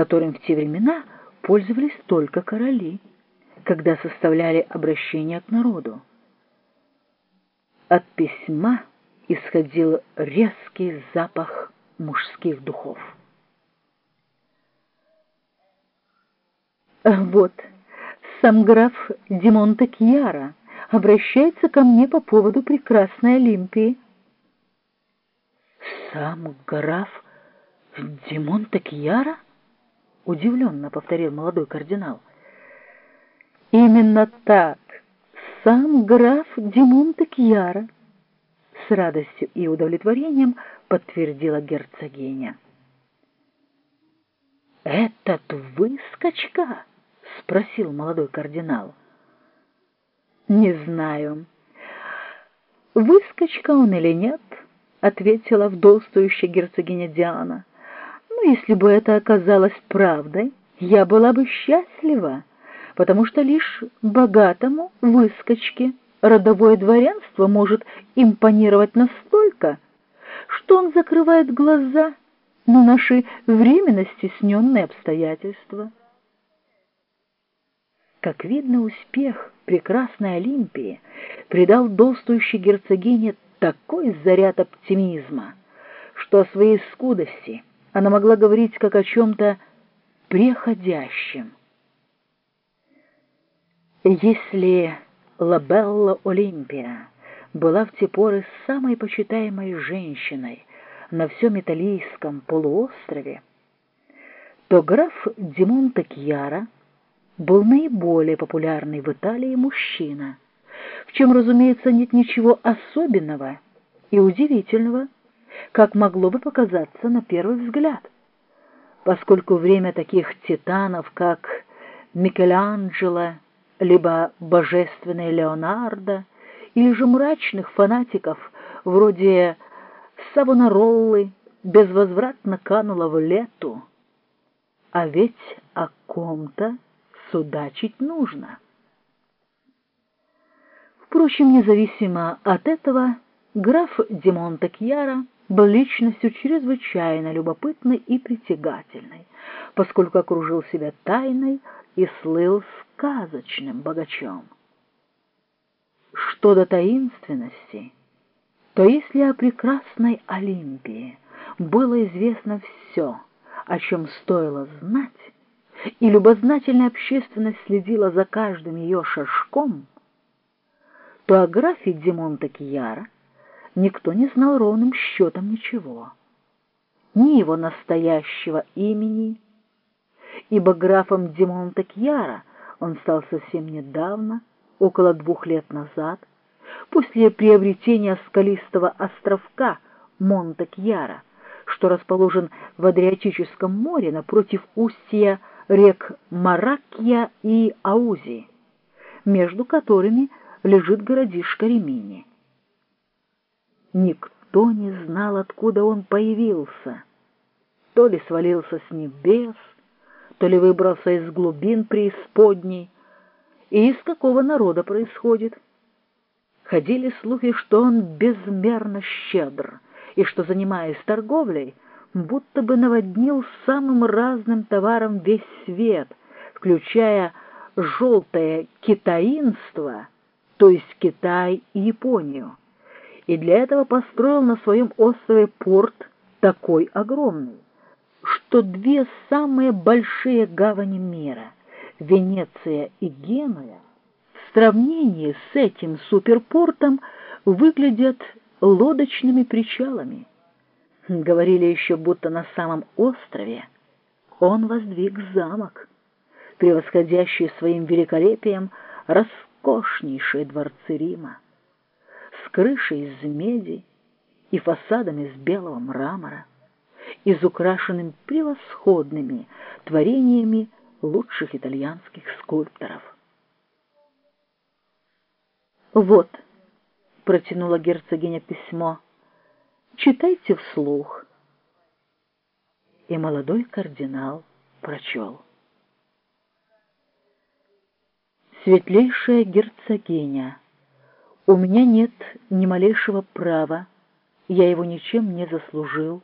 которым в те времена пользовались только короли, когда составляли обращение к народу. От письма исходил резкий запах мужских духов. Вот, сам граф Димонте Кьяра обращается ко мне по поводу прекрасной Олимпии. Сам граф Димонте Кьяра? Удивленно повторил молодой кардинал. Именно так, сам граф Димонте Кьяра. С радостью и удовлетворением подтвердила герцогиня. «Этот выскочка?» — спросил молодой кардинал. «Не знаю, выскочка он или нет», — ответила вдовствующая герцогиня Диана. «Но если бы это оказалось правдой, я была бы счастлива, потому что лишь богатому выскочке родовое дворянство может импонировать настолько, что он закрывает глаза на наши временно стесненные обстоятельства». Как видно, успех прекрасной Олимпии придал долствующей герцогине такой заряд оптимизма, что о своей скудости она могла говорить как о чем-то преходящем. Если Лабелла Олимпия была в те поры самой почитаемой женщиной на всем италийском полуострове, то граф Димон Такьяра — был наиболее популярный в Италии мужчина, в чем, разумеется, нет ничего особенного и удивительного, как могло бы показаться на первый взгляд, поскольку время таких титанов, как Микеланджело, либо божественный Леонардо, или же мрачных фанатиков вроде Савонароллы безвозвратно кануло в лету. А ведь о ком-то судачить нужно. Впрочем, независимо от этого, граф Димон Такьяра был личностью чрезвычайно любопытной и притягательной, поскольку окружил себя тайной и слыл сказочным богачом. Что до таинственности, то если о прекрасной Олимпии было известно все, о чем стоило знать, и любознательная общественность следила за каждым ее шажком, то о графе Димон Такияра никто не знал ровным счетом ничего. Ни его настоящего имени, ибо графом Димон Такияра он стал совсем недавно, около двух лет назад, после приобретения скалистого островка Монтекьяра, что расположен в Адриатическом море напротив устья рек Маракья и Аузи, между которыми лежит городишко Ремини. Никто не знал, откуда он появился. То ли свалился с небес, то ли выбрался из глубин преисподней, и из какого народа происходит. Ходили слухи, что он безмерно щедр, и что, занимаясь торговлей, будто бы наводнил самым разным товаром весь свет, включая желтое китаинство, то есть Китай и Японию, и для этого построил на своем острове порт такой огромный, что две самые большие гавани мира, Венеция и Генуя, в сравнении с этим суперпортом выглядят лодочными причалами. Говорили еще, будто на самом острове он воздвиг замок, превосходящий своим великолепием роскошнейшие дворцы Рима, крышей из меди и фасадами из белого мрамора, изукрашенным превосходными творениями лучших итальянских скульпторов. «Вот», — протянула герцогиня письмо, — читайте вслух. И молодой кардинал прочел. Светлейшая герцогиня, у меня нет ни малейшего права, я его ничем не заслужил,